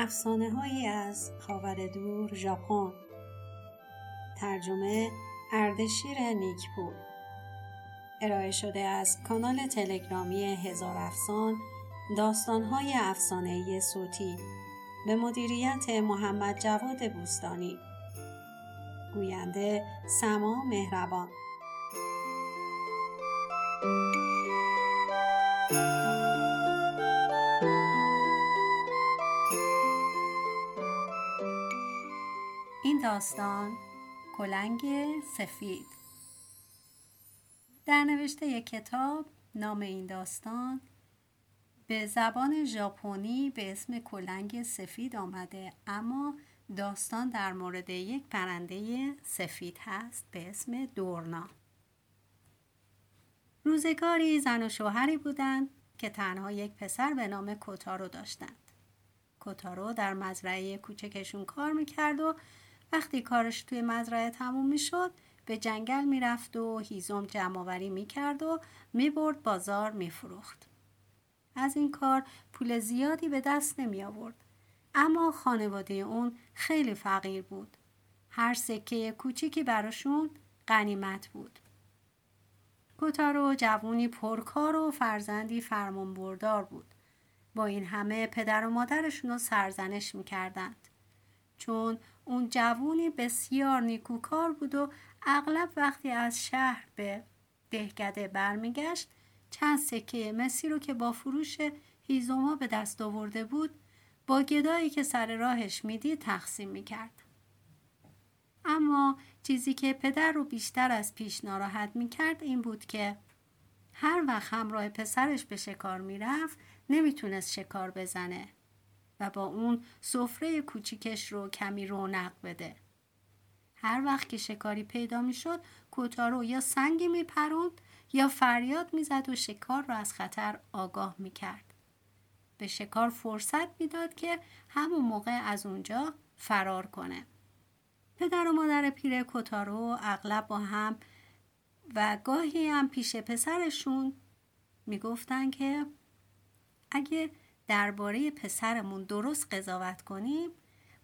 افسانه هایی از خاور دور ژاپن. ترجمه اردشیر نیکپور. ارائه شده از کانال تلگرامی هزار افسان داستانهای افسانه صوتی. به مدیریت محمد جواد بوستانی. گوینده سما مهربان. داستان کلنگ سفید. در نوشته یک کتاب نام این داستان به زبان ژاپنی به اسم کلنگ سفید آمده اما داستان در مورد یک پرنده سفید هست به اسم دورنا. روزگاری زن و شوهری بودند که تنها یک پسر به نام کوتارو داشتند. کوتارو در مزرعه کوچکشون کار می‌کرد و وقتی کارش توی مزرعه تموم می‌شد به جنگل می‌رفت و هیزم جمعآوری می‌کرد و می‌برد بازار میفروخت. از این کار پول زیادی به دست نمی آورد اما خانواده اون خیلی فقیر بود. هر سکه کوچیکی براشون غنیمت بود. کوتارو جوونی پرکار و فرزندی فرمان بردار بود. با این همه پدر و مادرشون رو سرزنش می‌کردند. چون اون جوونی بسیار نیکوکار بود و اغلب وقتی از شهر به دهکده برمیگشت چند سکه مسی رو که با فروش هیزوما به دست آورده بود با گدایی که سر راهش می‌دید تقسیم می‌کرد. اما چیزی که پدر رو بیشتر از پیش ناراحت می‌کرد این بود که هر وقت همراه پسرش به شکار می‌رفت نمی‌تونست شکار بزنه و با اون سفره کوچیکش رو کمی رونق بده. هر وقت که شکاری پیدا می‌شد کوتارو یا سنگی میپروند یا فریاد می‌زد و شکار را از خطر آگاه می‌کرد. به شکار فرصت می‌داد که همون موقع از اونجا فرار کنه. پدر و مادر پیر کوتارو اغلب با هم و گاهی هم پیش پسرشون می‌گفتن که اگه درباره پسرمون درست قضاوت کنیم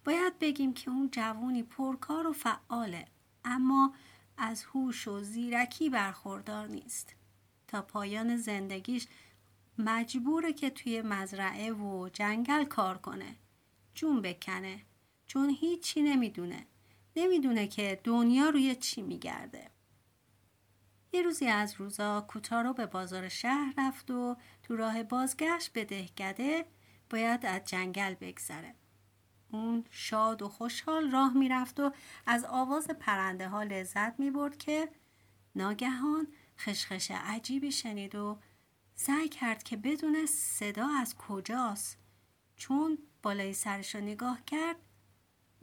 باید بگیم که اون جوونی پرکار و فعاله اما از هوش و زیرکی برخوردار نیست. تا پایان زندگیش مجبوره که توی مزرعه و جنگل کار کنه. جون بکنه. چون هیچی نمی‌دونه. نمی‌دونه که دنیا روی چی میگرده. یه روزی از روزا کوتارو به بازار شهر رفت و تو راه بازگشت به دهکده باید از جنگل بگذره. اون شاد و خوشحال راه می‌رفت و از آواز پرنده ها لذت می برد که ناگهان خشخش عجیبی شنید و سعی کرد که بدون صدا از کجاست چون بالای سرش رو نگاه کرد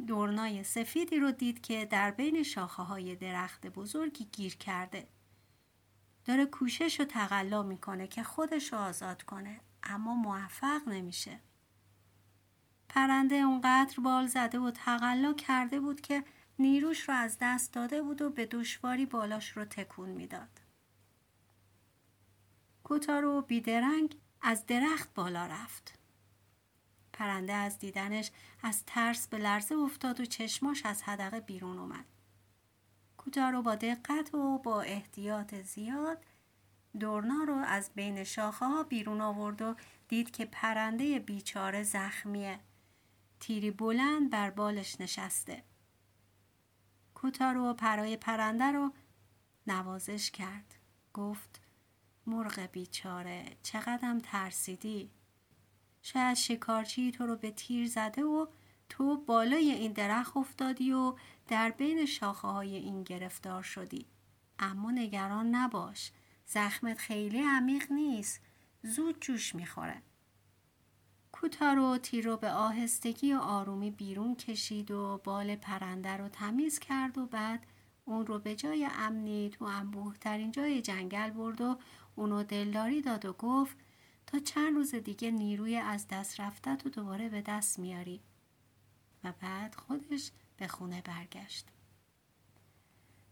دورنای سفیدی رو دید که در بین شاخه های درخت بزرگی گیر کرده داره کوشش و تقلا می‌کنه که خودش رو آزاد کنه اما موفق نمیشه. پرنده اونقدر بال زده و تقلا کرده بود که نیروش رو از دست داده بود و به دشواری بالاش رو تکون می‌داد. کوتارو بیدرنگ از درخت بالا رفت. پرنده از دیدنش از ترس به لرزه افتاد و چشماش از حدقه بیرون اومد. کوتارو با دقت و با احتیاط زیاد دورنا رو از بین شاخه ها بیرون آورد و دید که پرنده بیچاره زخمیه. تیری بلند بر بالش نشسته. کوتارو پرای پرنده رو نوازش کرد. گفت مرغ بیچاره چقدرم ترسیدی. شاید شکارچی تو رو به تیر زده و تو بالای این درخت افتادی و در بین شاخه های این گرفتار شدی. اما نگران نباش. زخمت خیلی عمیق نیست. زود جوش می‌خوره. کوتارو تیر رو به آهستگی و آرومی بیرون کشید و بال پرنده رو تمیز کرد و بعد اون رو به جای امنی تو انبوه جای جنگل برد و اونو دلداری داد و گفت تا چند روز دیگه نیروی از دست رفته تو دوباره به دست میاری. و بعد خودش به خونه برگشت.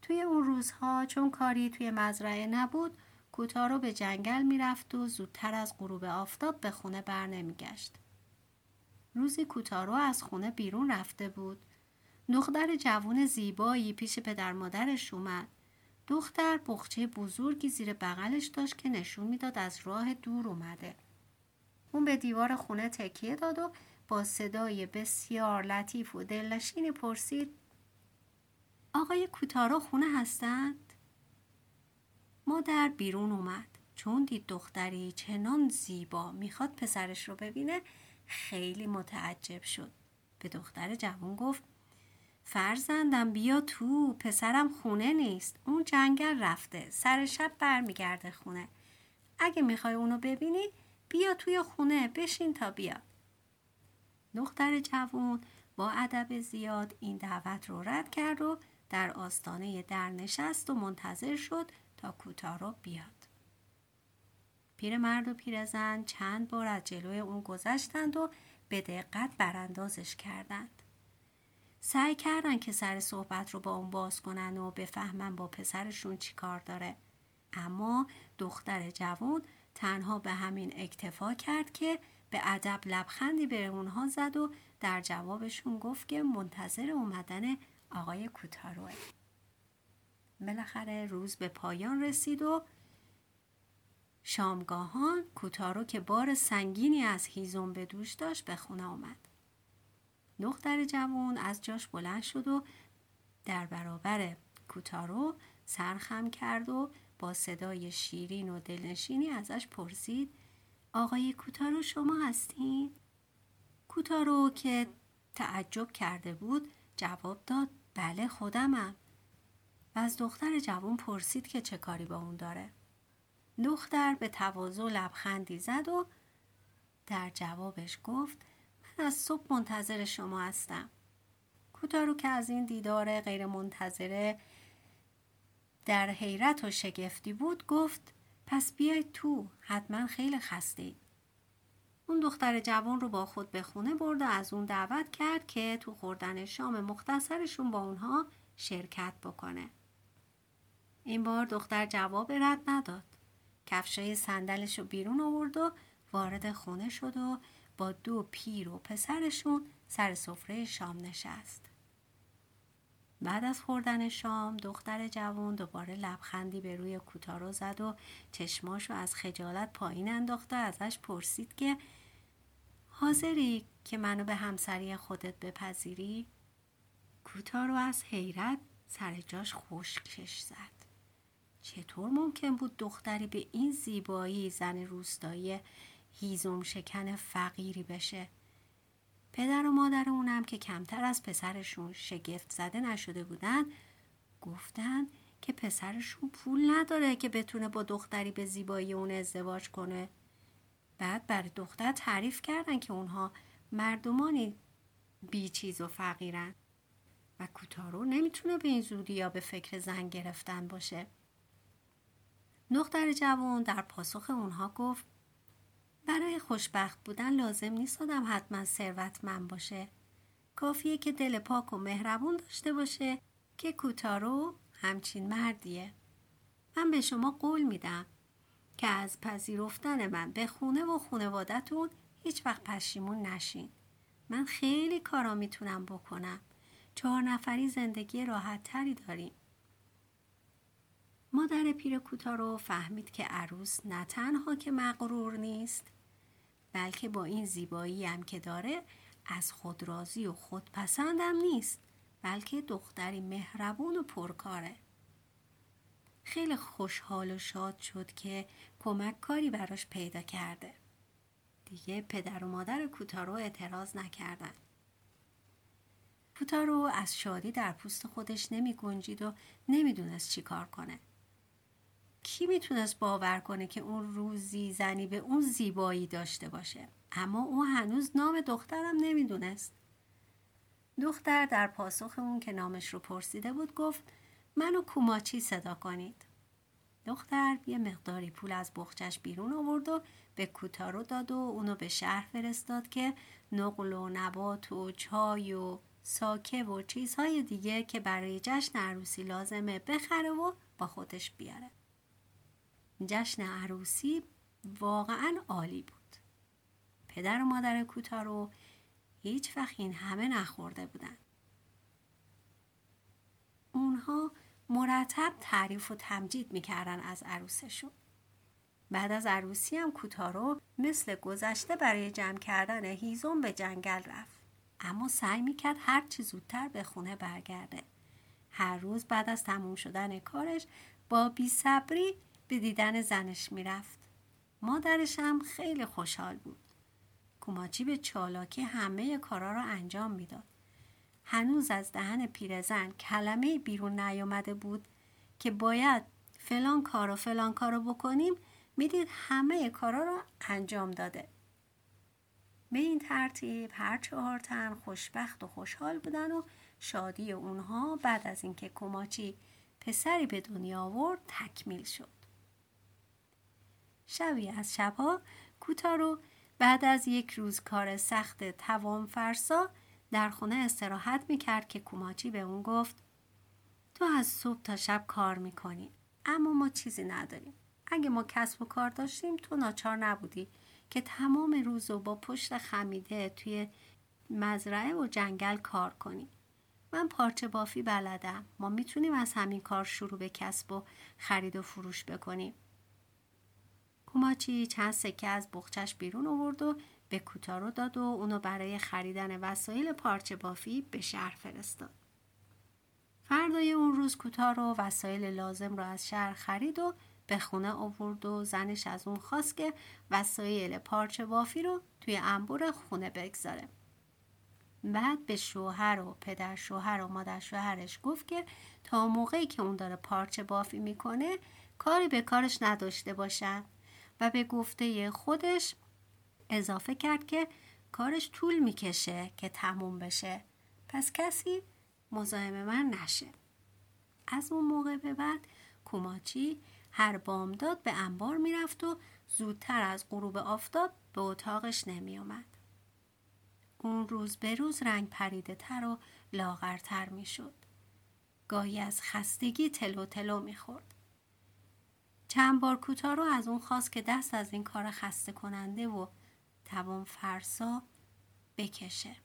توی اون روزها چون کاری توی مزرعه نبود کوتارو به جنگل می‌رفت و زودتر از غروب آفتاب به خونه بر نمیگشت. روزی کوتارو از خونه بیرون رفته بود دختر جوون زیبایی پیش پدر مادرش اومد دختر بخچه بزرگی زیر بغلش داشت که نشون می‌داد از راه دور اومده اون به دیوار خونه تکیه داد و با صدای بسیار لطیف و دلنشینی پرسید آقای کوتارو خونه هستند؟ مادر بیرون اومد. چون دید دختری چنان زیبا می‌خواد پسرش رو ببینه خیلی متعجب شد. به دختر جوان گفت فرزندم بیا تو پسرم خونه نیست. اون جنگل رفته سر شب برمیگرده خونه. اگه می‌خوای اونو ببینی بیا توی خونه بشین تا بیاد. دختر جوون با ادب زیاد این دعوت رو رد کرد و در آستانه در نشست و منتظر شد تا کوتارو بیاد. پیرمرد و پیرزن چند بار از جلوی اون گذشتند و به دقت براندازش کردند. سعی کردن که سر صحبت رو با اون باز کنن و بفهمن با پسرشون چی کار داره. اما دختر جوان تنها به همین اکتفا کرد که به ادب لبخندی به اونها زد و در جوابشون گفت که منتظر اومدن آقای کوتاروه. بالاخره روز به پایان رسید و شامگاهان کوتارو که بار سنگینی از هیزم به دوش داشت به خونه آمد. دختر جوان از جاش بلند شد و در برابر کوتارو سرخم کرد و با صدای شیرین و دلنشینی ازش پرسید آقای کوتارو شما هستین؟ کوتارو که تعجب کرده بود جواب داد بله خودمم. و از دختر جوان پرسید که چه کاری با اون داره. دختر به تواضع لبخندی زد و در جوابش گفت من از صبح منتظر شما هستم. کوتارو که از این دیدار غیر منتظره در حیرت و شگفتی بود گفت پس بیاید تو. حتما خیلی خسته اون دختر جوان رو با خود به خونه برد و از اون دعوت کرد که تو خوردن شام مختصرشون با اونها شرکت بکنه. این بار دختر جواب رد نداد. کفشای صندلش رو بیرون آورد و وارد خونه شد و با دو پیر و پسرشون سر سفره شام نشست. بعد از خوردن شام دختر جوان دوباره لبخندی به روی کوتارو زد و چشماشو از خجالت پایین انداخت و ازش پرسید که حاضری که منو به همسری خودت بپذیری؟ کوتارو از حیرت سر جاش خشکش زد چطور ممکن بود دختری به این زیبایی زن روستایی هیزم شکن فقیری بشه پدر و مادر اونم که کمتر از پسرشون شگفت زده نشده بودن گفتن که پسرشون پول نداره که بتونه با دختری به زیبایی اون ازدواج کنه. بعد برای دختر تعریف کردن که اونها مردمانی بیچیز و فقیرن و کوتارو نمی‌تونه به این زودی یا به فکر زن گرفتن باشه. دختر جوان در پاسخ اونها گفت برای خوشبخت بودن لازم نیست آدم حتما ثروتمند باشه. کافیه که دل پاک و مهربون داشته باشه که کوتارو همچین مردیه. من به شما قول میدم که از پذیرفتن من به خونه و خونوادتون هیچ وقت پشیمون نشین. من خیلی کارا می‌تونم بکنم. چهار نفری زندگی راحت تری داریم. مادر پیر کوتارو فهمید که عروس نه تنها که مغرور نیست بلکه با این زیبایی هم که داره از خود راضی و خودپسندم نیست بلکه دختری مهربون و پرکاره. خیلی خوشحال و شاد شد که کمک کاری براش پیدا کرده. دیگه پدر و مادر کوتارو اعتراض نکردن. کوتارو از شادی در پوست خودش نمی گنجید و نمی‌دونست چی کار کنه. کی می‌تونست باور کنه که اون روزی زنی به اون زیبایی داشته باشه؟ اما او هنوز نام دخترم نمی‌دونست. دختر در پاسخ اون که نامش رو پرسیده بود گفت منو کوماچی صدا کنید. دختر یه مقداری پول از بخچش بیرون آورد و به کوتارو داد و اونو به شهر فرستاد که نقل و نبات و چای و ساکه و چیزهای دیگه که برای جشن عروسی لازمه بخره و با خودش بیاره. جشن عروسی واقعا عالی بود پدر و مادر کوتارو هیچ وقت این همه نخورده بودن. اونها مرتب تعریف و تمجید می‌کردن از عروسشون. بعد از عروسی هم کوتارو مثل گذشته برای جمع کردن هیزم به جنگل رفت. اما سعی می‌کرد هر چی زودتر به خونه برگرده. هر روز بعد از تموم شدن کارش با بی صبری به دیدن زنش می‌رفت. مادرش هم خیلی خوشحال بود. کوماچی به چالاکی همه کارا را انجام می‌داد. هنوز از دهن پیرزن کلمه بیرون نیامده بود که باید فلان کار و فلان کارو بکنیم می‌دید همه کارا را انجام داده. به این ترتیب هر چهار تن خوشبخت و خوشحال بودن و شادی اونها بعد از اینکه کوماچی پسری به دنیا آورد تکمیل شد. شبی از شبها کوتارو بعد از یک روز کار سخت توان فرسا در خونه استراحت می‌کرد که کوماچی به اون گفت تو از صبح تا شب کار می‌کنی اما ما چیزی نداریم. اگه ما کسب و کار داشتیم تو ناچار نبودی که تمام روز رو با پشت خمیده توی مزرعه و جنگل کار کنی. من پارچه بافی بلدم. ما می‌تونیم از همین کار شروع به کسب و خرید و فروش بکنیم. کوماچی چند سکه از بخچش بیرون آورد و به کوتارو داد و اونو برای خریدن وسایل پارچه بافی به شهر فرستاد. فردای اون روز کوتارو وسایل لازم را از شهر خرید و به خونه آورد و زنش از اون خواست که وسایل پارچه بافی رو توی انبور خونه بگذاره. بعد به شوهر و پدر شوهر و مادر شوهرش گفت که تا موقعی که اون داره پارچه بافی می‌کنه کاری به کارش نداشته باشن و به گفته خودش اضافه کرد که کارش طول می‌کشه که تموم بشه پس کسی مزاحم من نشه از اون موقع به بعد کوماچی هر بامداد به انبار می‌رفت و زودتر از غروب آفتاب به اتاقش نمیومد. اون روز به روز رنگ پریده تر و لاغرتر می‌شد. گاهی از خستگی تلو تلو می‌خورد. چند بار رو از اون خواست که دست از این کار خسته کننده و توان فرسا بکشه.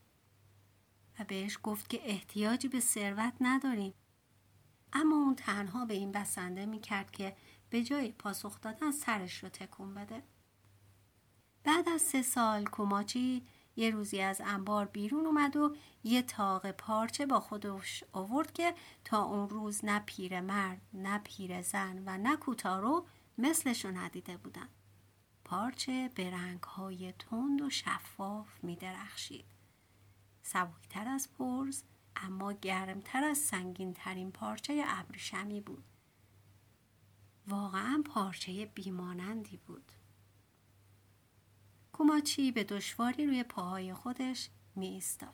و بهش گفت که احتیاجی به ثروت نداریم. اما اون تنها به این بسنده می‌کرد که به جای پاسخ دادن سرش رو تکون بده. بعد از سه سال کوماچی یه روزی از انبار بیرون اومد و یه تاق پارچه با خودش آورد که تا اون روز نه پیر مرد نه پیر زن و نه کوتارو مثلشو ندیده بودن. پارچه به رنگهای تند و شفاف می درخشید. سبکتر از پرز اما گرمتر از سنگین ترین پارچه ابریشمی بود. واقعا پارچه بیمانندی بود. کوماچی به دشواری روی پاهای خودش می ایستاد.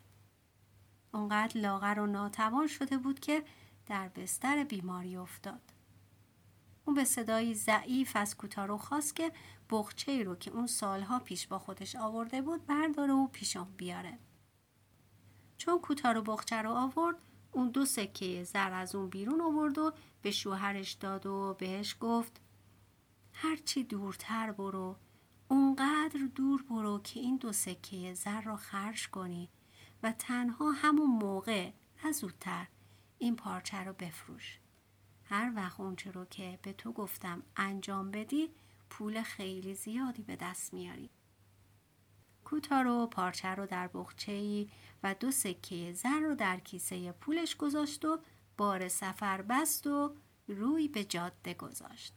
اونقدر لاغر و ناتوان شده بود که در بستر بیماری افتاد. اون به صدایی ضعیف از کوتارو خواست که بخچه رو که اون سالها پیش با خودش آورده بود برداره و پیشم بیاره. چون کوتارو بخچه رو آورد اون دو سکه زر از اون بیرون آورد و به شوهرش داد و بهش گفت هرچی دورتر برو اونقدر دور برو که این دو سکه زر را خرج کنی و تنها همون موقع نه زودتر این پارچه رو بفروش. هر وقت اونچه رو که به تو گفتم انجام بدی پول خیلی زیادی به دست میاری. کوتارو پارچه رو در بخچه و دو سکه زر رو در کیسه پولش گذاشت و بار سفر بست و روی به جاده گذاشت.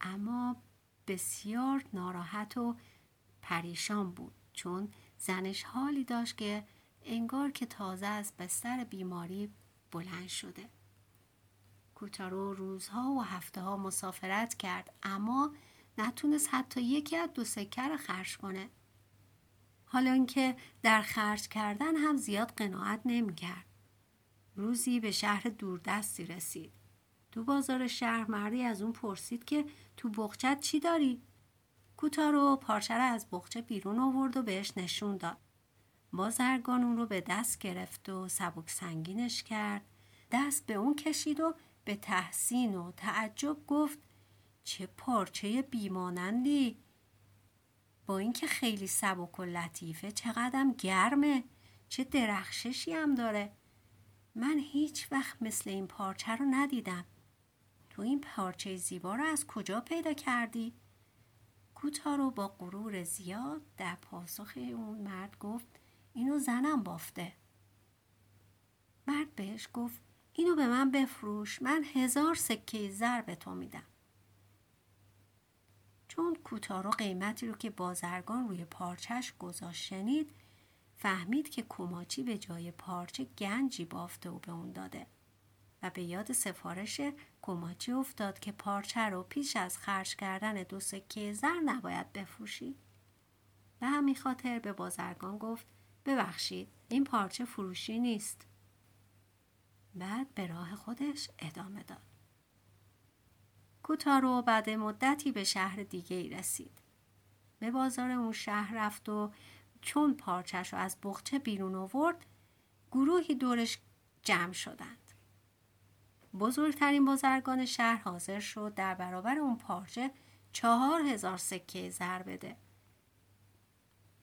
اما بسیار ناراحت و پریشان بود چون زنش حالی داشت که انگار که تازه از بستر بیماری بلند شده. کوتارو روزها و هفته ها مسافرت کرد اما نتونست حتی یکی از دو سکه رو خرج کنه. حالا اینکه در خرج کردن هم زیاد قناعت نمی‌کرد. روزی به شهر دوردستی رسید. تو بازار شهر مردی از اون پرسید که تو بخچت چی داری؟ کوتارو پارچه از بخچه بیرون آورد و بهش نشون داد. بازرگان اون رو به دست گرفت و سبک سنگینش کرد. دست به اون کشید و به تحسین و تعجب گفت چه پارچه بیمانندی با اینکه خیلی سبک و لطیفه چقدرم گرمه چه درخششی هم داره من هیچ وقت مثل این پارچه رو ندیدم تو این پارچه زیبا رو از کجا پیدا کردی؟ کوتارو با غرور زیاد در پاسخ اون مرد گفت اینو زنم بافته مرد بهش گفت اینو به من بفروش من هزار سکه زر به تو میدم چون کوتارو قیمتی رو که بازرگان روی پارچش گذاشت شنید فهمید که کوماچی به جای پارچه گنجی بافته و به اون داده و به یاد سفارش کوماچی افتاد که پارچه رو پیش از خرج کردن دو سکه زر نباید بفروشی. به همین خاطر به بازرگان گفت ببخشید این پارچه فروشی نیست. بعد به راه خودش ادامه داد. کوتارو بعد مدتی به شهر دیگه ای رسید. به بازار اون شهر رفت و چون پارچش رو از بخچه بیرون آورد گروهی دورش جمع شدند. بزرگترین بازرگان شهر حاضر شد در برابر اون پارچه چهار هزار سکه زر بده.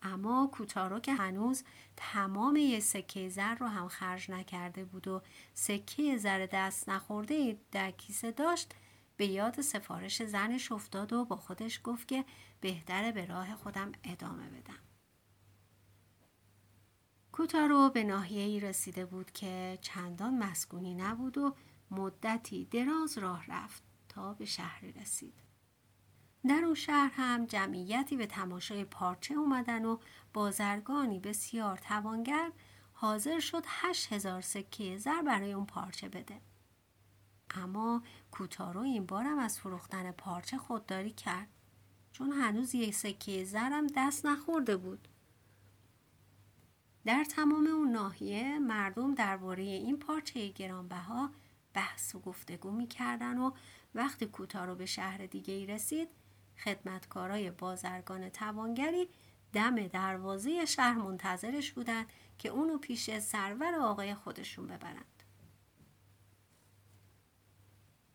اما کوتارو که هنوز تمام یه سکه زر رو هم خرج نکرده بود و سکه زر دست نخورده در کیسه داشت به یاد سفارش زنش افتاد و با خودش گفت که بهتره به راه خودم ادامه بدم. کوتارو به ناحیه ای رسیده بود که چندان مسکونی نبود و مدتی دراز راه رفت تا به شهری رسید. در اون شهر هم جمعیتی به تماشای پارچه اومدن و بازرگانی بسیار توانگر حاضر شد هشت هزار سکه زر برای اون پارچه بده. اما کوتارو این بارم از فروختن پارچه خودداری کرد چون هنوز یک سکه زرم دست نخورده بود. در تمام اون ناحیه مردم درباره این پارچه گرانبها بحث و گفتگو می‌کردن و وقتی کوتارو به شهر دیگه ای رسید خدمتکارای بازرگان توانگری دم دروازه شهر منتظرش بودن که اونو پیش سرور آقای خودشون ببرند.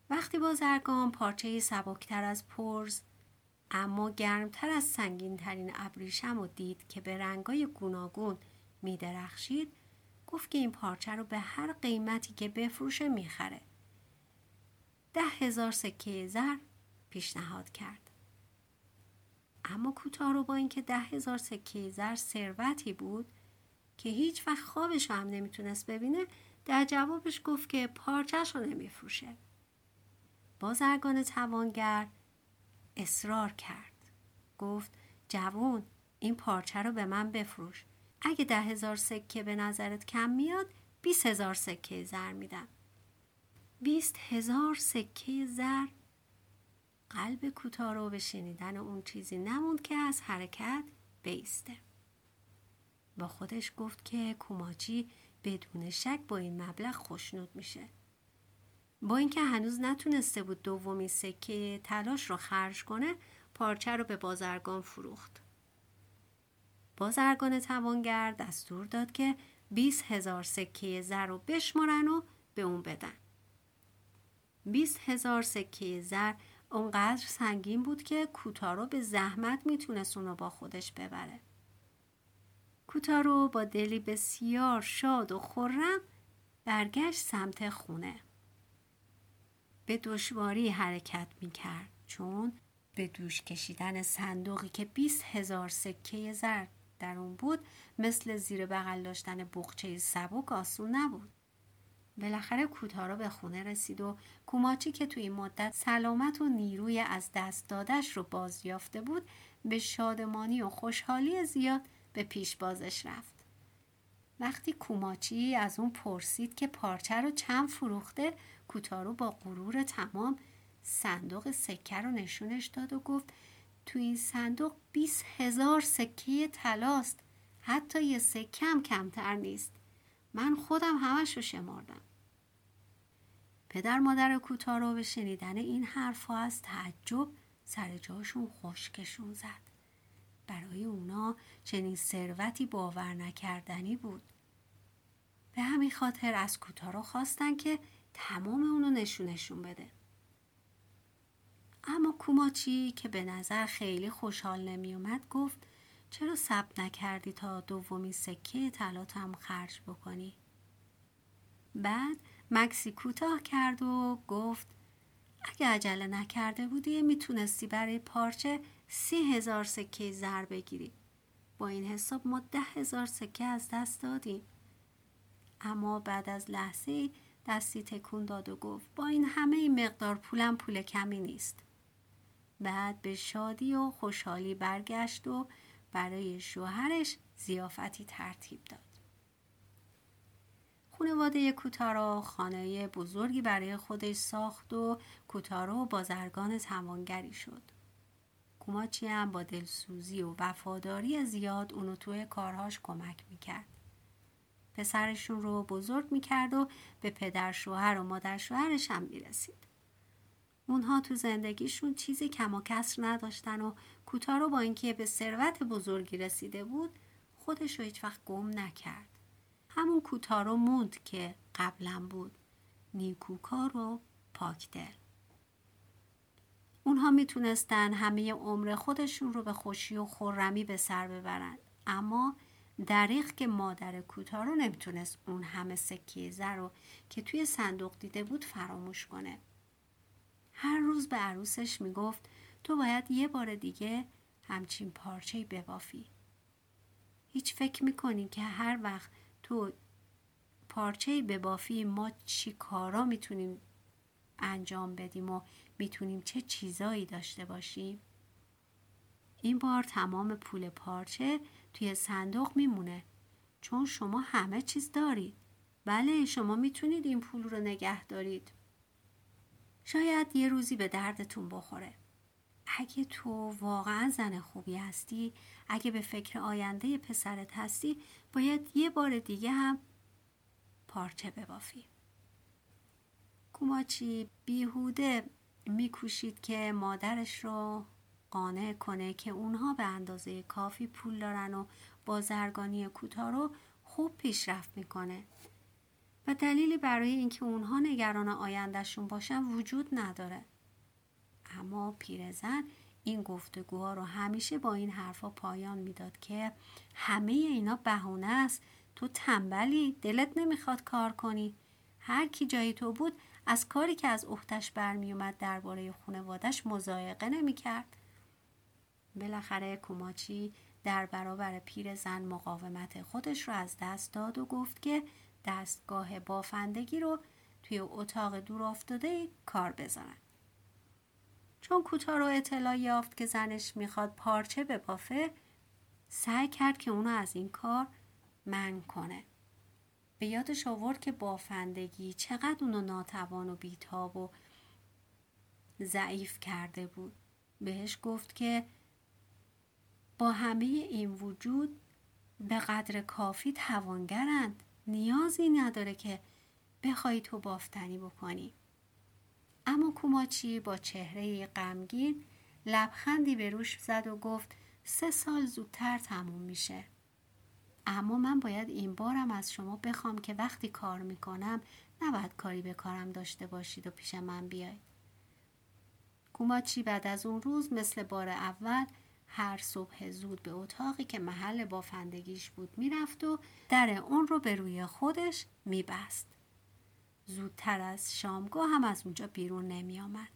وقتی بازرگان پارچه سبکتر از پرز اما گرمتر از سنگین ترین ابریشم و دید که به رنگای گوناگون می درخشید گفت که این پارچه رو به هر قیمتی که بفروشه می‌خره. ده هزار سکه زر پیشنهاد کرد. اما کوتارو با اینکه ده هزار سکه زر ثروتی بود که هیچ وقت خوابش هم نمی‌تونست ببینه در جوابش گفت که پارچهش رو نمیفروشه. بازرگان توانگر اصرار کرد. گفت جوون این پارچه رو به من بفروش. اگه ده هزار سکه به نظرت کم میاد بیست هزار سکه زر میدم. بیست هزار سکه زر. قلب کوتارو به شنیدن اون چیزی نموند که از حرکت بیسته. با خودش گفت که کوماچی بدون شک با این مبلغ خوشنود میشه. با اینکه هنوز نتونسته بود دومی سکه تلاش رو خرج کنه پارچه رو به بازرگان فروخت. بازرگان توانگر دستور داد که 20 هزار سکه زر رو بشمارن و به اون بدن. 20 هزار سکه زر اونقدر سنگین بود که کوتارو به زحمت می‌تونست اونو با خودش ببره. کوتارو با دلی بسیار شاد و خورم برگشت سمت خونه. به دشواری حرکت می‌کرد چون به دوش کشیدن صندوقی که 20 هزار سکه زر در اون بود مثل زیر بغل داشتن بخچه سبک آسون نبود. بالاخره کوتارا به خونه رسید و کوماچی که توی این مدت سلامت و نیروی از دست دادش رو بازیافته بود به شادمانی و خوشحالی زیاد به پیش بازش رفت. وقتی کوماچی از اون پرسید که پارچه رو چند فروخته کوتارو با غرور تمام صندوق سکه رو نشونش داد و گفت تو این صندوق 20 هزار سکه طلاست. حتی یه سکه هم کمتر نیست. من خودم همش رو شمردم. پدر مادر کوتارو به شنیدن این حرفها از تعجب سر جاشون خشکشون زد. برای اونا چنین ثروتی باور نکردنی بود. به همین خاطر از کوتارو خواستن که تمام اونو نشونشون بده. اما کوماچی که به نظر خیلی خوشحال نمی اومد گفت چرا ثبت نکردی تا دومی سکه طلاتم خرج بکنی؟ بعد مکسی کوتاه کرد و گفت اگه عجله نکرده بودی می‌تونستی برای پارچه سی هزار سکه زر بگیری. با این حساب ما ده هزار سکه از دست دادیم. اما بعد از لحظه دستی تکون داد و گفت با این همه مقدار پولم پول کمی نیست. بعد به شادی و خوشحالی برگشت و برای شوهرش زیافتی ترتیب داد خانواده کوتارو خانه بزرگی برای خودش ساخت و کوتارو بازرگان توانگری شد. کوماچی هم با دلسوزی و وفاداری زیاد اونو توی کارهاش کمک می‌کرد. پسرشون رو بزرگ می‌کرد و به پدر شوهر و مادر شوهرش هم می‌رسید. اونها تو زندگیشون چیزی کم و کسر نداشتن و کوتارو با اینکه به ثروت بزرگی رسیده بود خودش رو هیچ وقت گم نکرد. همون کوتارو موند که قبلا بود. نیکوکار و پاکدل اونها می‌تونستن همه عمر خودشون رو به خوشی و خورمی به سر ببرن. اما دریغ که مادر کوتارو نمی‌تونست اون همه سکه زر رو که توی صندوق دیده بود فراموش کنه. هر روز به عروسش می‌گفت تو باید یه بار دیگه همچین پارچه ببافی. هیچ فکر می‌کنی که هر وقت تو پارچه ببافی ما چی کارا می‌تونیم انجام بدیم و می‌تونیم چه چیزایی داشته باشیم؟ این بار تمام پول پارچه توی صندوق میمونه چون شما همه چیز دارید. بله شما می‌تونید این پول رو نگه دارید. شاید یه روزی به دردتون بخوره. اگه تو واقعا زن خوبی هستی اگه به فکر آینده پسرت هستی باید یه بار دیگه هم پارچه ببافی. کوماچی بیهوده میکوشید که مادرش رو قانع کنه که اونها به اندازه کافی پول دارن و بازرگانی کوتا رو خوب پیشرفت می‌کنه. و دلیلی برای اینکه اونها نگران آیندهشون باشن وجود نداره. اما پیرزن این گفتگوها رو همیشه با این حرفا پایان می‌داد که همه اینا بهونه است. تو تنبلی دلت نمی‌خواد کار کنی. هر کی جای تو بود از کاری که از اختش برمیومد درباره خانوادش مزایقه نمی‌کرد. بالاخره کوماچی در برابر پیرزن مقاومت خودش رو از دست داد و گفت که دستگاه بافندگی رو توی اتاق دور افتاده کار بزنن. چون کوتاه رو اطلاع یافت که زنش می‌خواد پارچه ببافه سعی کرد که اونو از این کار من کنه. به یادش آورد که بافندگی چقدر اونو ناتوان و بیتاب و ضعیف کرده بود. بهش گفت که با همه این وجود به قدر کافی توانگرند. نیازی نداره که بخوای تو بافتنی بکنی. اما کوماچی با چهره غمگین لبخندی به روش زد و گفت سه سال زودتر تموم میشه. اما من باید این بارم از شما بخوام که وقتی کار می‌کنم نباید کاری به کارم داشته باشید و پیش من بیاید. کوماچی بعد از اون روز مثل بار اول هر صبح زود به اتاقی که محل بافندگیش بود می‌رفت و در اون رو به روی خودش میبست زودتر از شامگاه هم از اونجا بیرون نمی آمد.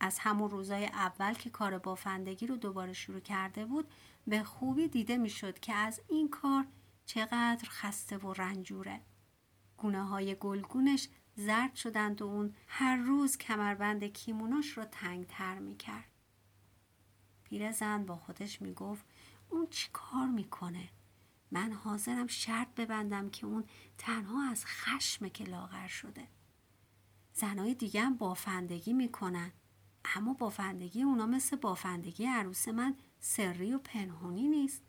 از همون روزای اول که کار بافندگی رو دوباره شروع کرده بود به خوبی دیده می‌شد که از این کار چقدر خسته و رنجوره. گونه های گلگونش زرد شدند و اون هر روز کمربند کیموناش رو تنگتر می کرد. پیرزن با خودش می گفت اون چی کار می‌کنه؟ من حاضرم شرط ببندم که اون تنها از خشم که لاغر شده زنای دیگه هم بافندگی می‌کنن اما بافندگی اونا مثل بافندگی عروس من سری و پنهونی نیست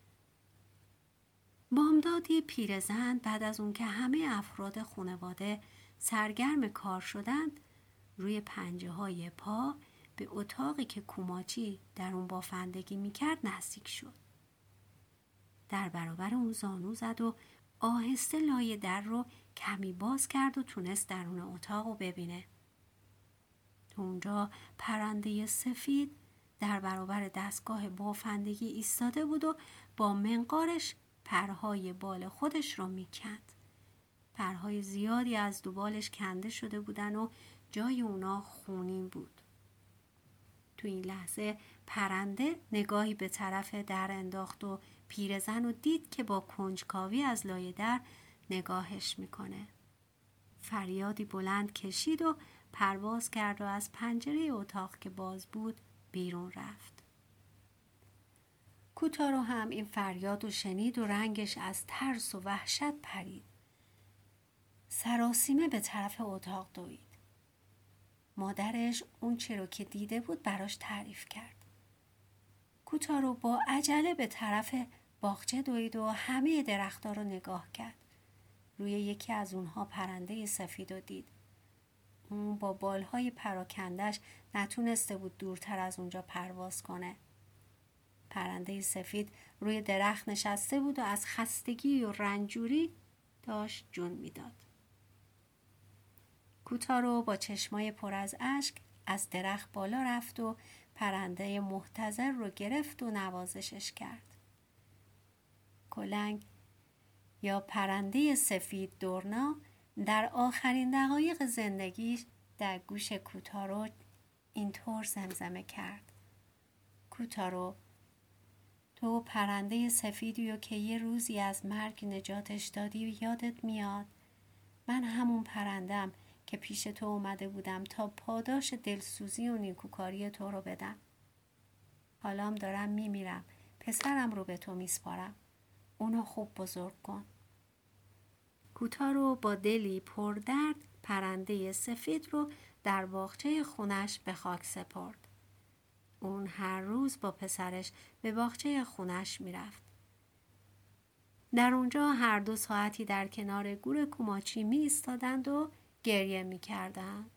بامدادی پیرزن بعد از اون که همه افراد خانواده سرگرم کار شدند روی پنجه های پا به اتاقی که کوماچی در اون بافندگی می‌کرد نزدیک شد در برابر اون زانو زد و آهسته لای در رو کمی باز کرد و تونست درون اتاق رو ببینه. اونجا پرنده سفید در برابر دستگاه بافندگی ایستاده بود و با منقارش پرهای بال خودش رو می‌کند. پرهای زیادی از دوبالش کنده شده بودن و جای اونا خونین بود. تو این لحظه پرنده نگاهی به طرف در انداخت و پیرزن و دید که با کنجکاوی از لایه در نگاهش می‌کنه. فریادی بلند کشید و پرواز کرد و از پنجره اتاق که باز بود بیرون رفت. کوتارو هم این فریاد و شنید و رنگش از ترس و وحشت پرید. سراسیمه به طرف اتاق دوید. مادرش اون چی رو که دیده بود براش تعریف کرد. کوتارو با عجله به طرف باغچه دوید و همه درختها رو نگاه کرد. روی یکی از اونها پرنده سفید و دید. اون با بالهای پراکندش نتونسته بود دورتر از اونجا پرواز کنه. پرنده سفید روی درخت نشسته بود و از خستگی و رنجوری داشت جون می‌داد. کوتارو با چشمای پر از اشک از درخت بالا رفت و پرنده محتظر رو گرفت و نوازشش کرد. کلنگ یا پرنده سفید دورنا در آخرین دقایق زندگیش در گوش کوتارو اینطور زمزمه کرد. کوتارو تو پرنده سفیدی و که یه روزی از مرگ نجاتش دادی و یادت میاد من همون پرندم که پیش تو اومده بودم تا پاداش دلسوزی و نیکوکاری تو رو بدم. حالام دارم میمیرم. پسرم رو به تو میسپارم. اونو خوب بزرگ کن. کوتارو با دلی پردرد پرنده سفید رو در باغچه خونش به خاک سپرد. اون هر روز با پسرش به باغچه خونش می‌رفت. در اونجا هر دو ساعتی در کنار گور کوماچی می ایستادند و گریه می کردند.